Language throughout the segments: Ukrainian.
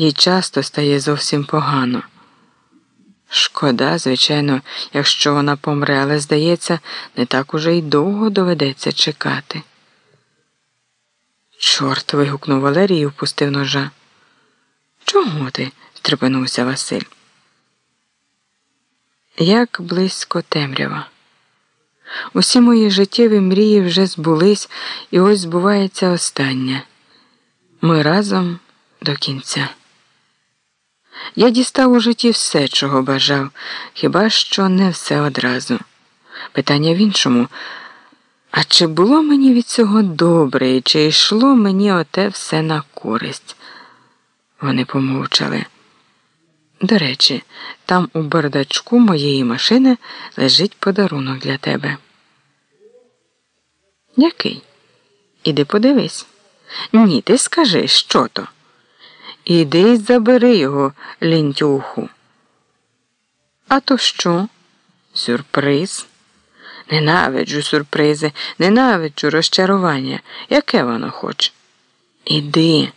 їй часто стає зовсім погано. Шкода, звичайно, якщо вона помре, але, здається, не так уже й довго доведеться чекати. Чорт. вигукнув Валерій і впустив ножа. Чого ти? стрепенувся Василь. Як близько темрява. Усі мої життєві мрії вже збулись, і ось збувається остання. Ми разом до кінця. Я дістав у житті все, чого бажав, хіба що не все одразу. Питання в іншому. А чи було мені від цього добре, і чи йшло мені оте все на користь? Вони помовчали. До речі, там у бардачку моєї машини лежить подарунок для тебе. Який? Іди подивись. Ні, ти скажи, що то. Іди й забери його, лінтюху. А то що? Сюрприз? Ненавиджу сюрпризи, ненавиджу розчарування. Яке воно хоче? Іди.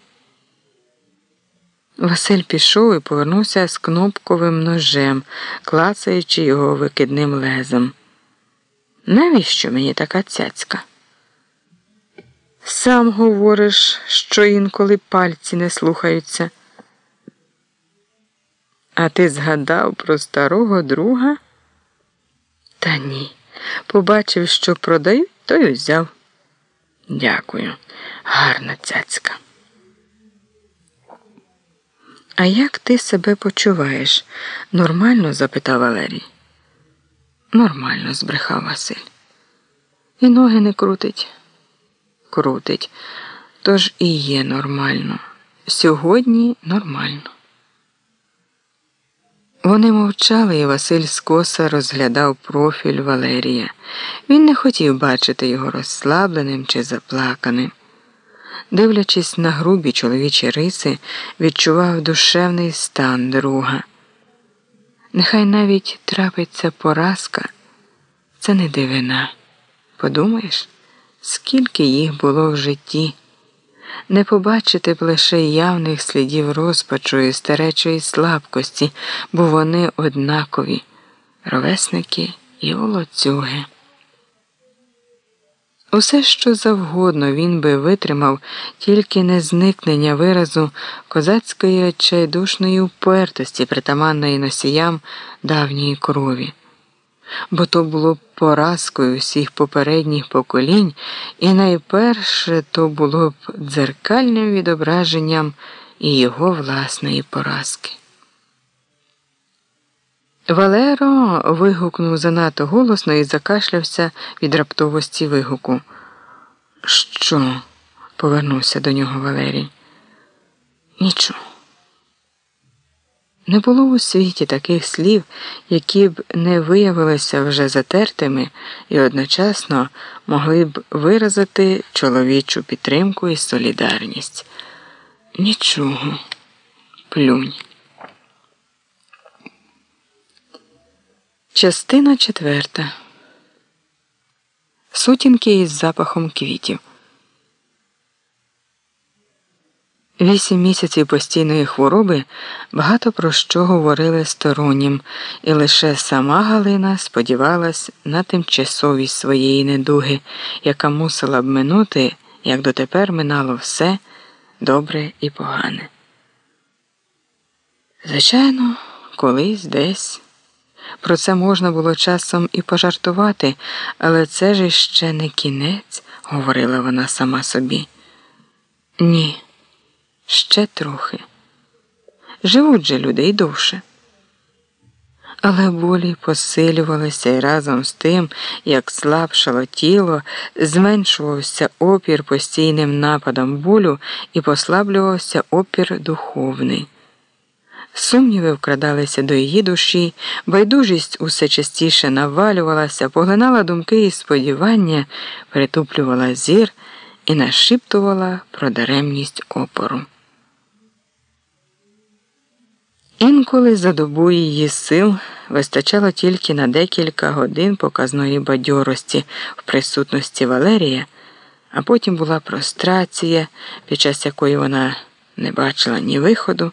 Василь пішов і повернувся з кнопковим ножем, клацаючи його викидним лезом. Навіщо мені така цяцька? Сам говориш, що інколи пальці не слухаються. А ти згадав про старого друга? Та ні. Побачив, що продають, то й взяв. Дякую, гарна цяцька. А як ти себе почуваєш? Нормально? запитав Валерій. Нормально, збрехав Василь. І ноги не крутить. Крутить. Тож і є нормально. Сьогодні нормально. Вони мовчали, і Василь скоса розглядав профіль Валерія. Він не хотів бачити його розслабленим чи заплаканим. Дивлячись на грубі чоловічі риси, відчував душевний стан друга. Нехай навіть трапиться поразка, це не дивина. Подумаєш, скільки їх було в житті, не побачити б лише явних слідів розпачу і старечої слабкості, бо вони однакові ровесники і олоцюги. Усе, що завгодно він би витримав, тільки не зникнення виразу козацької отчайдушної упертості, притаманної носіям давньої крові, бо то було поразкою всіх попередніх поколінь, і найперше то було б дзеркальним відображенням і його власної поразки. Валеро вигукнув занадто голосно і закашлявся від раптовості вигуку. Що? повернувся до нього Валерій. Нічого. Не було у світі таких слів, які б не виявилися вже затертими і одночасно могли б виразити чоловічу підтримку і солідарність. Нічого, плюнь. Частина четверта. Сутінки із запахом квітів. Вісім місяців постійної хвороби багато про що говорили стороннім, і лише сама Галина сподівалась на тимчасовість своєї недуги, яка мусила б минути, як дотепер минало все добре і погане. Звичайно, колись десь. Про це можна було часом і пожартувати, але це ж іще не кінець, говорила вона сама собі. Ні, ще трохи. Живуть же людей довше. Але болі посилювалися і разом з тим, як слабшало тіло, зменшувався опір постійним нападом болю і послаблювався опір духовний. Сумніви вкрадалися до її душі, байдужість усе частіше навалювалася, поглинала думки і сподівання, притуплювала зір і нашіптувала про даремність опору. Інколи за добу її сил вистачало тільки на декілька годин показної бадьорості в присутності Валерія, а потім була прострація, під час якої вона не бачила ні виходу.